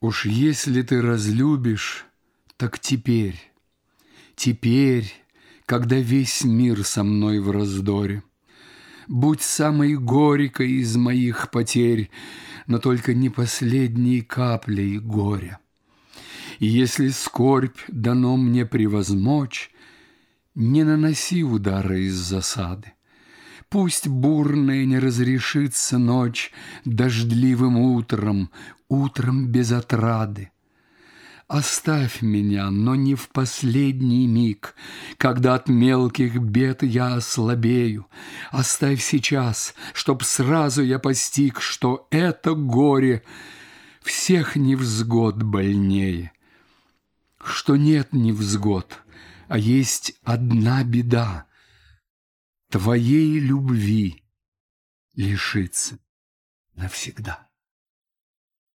Уж если ты разлюбишь, так теперь, теперь, когда весь мир со мной в раздоре, Будь самой горькой из моих потерь, но только не последней каплей горя. И если скорбь дано мне превозмочь, не наноси удара из засады. Пусть бурная не разрешится ночь Дождливым утром, утром без отрады. Оставь меня, но не в последний миг, Когда от мелких бед я ослабею. Оставь сейчас, чтоб сразу я постиг, Что это горе всех невзгод больнее, Что нет невзгод, а есть одна беда — Твоей любви лишиться навсегда.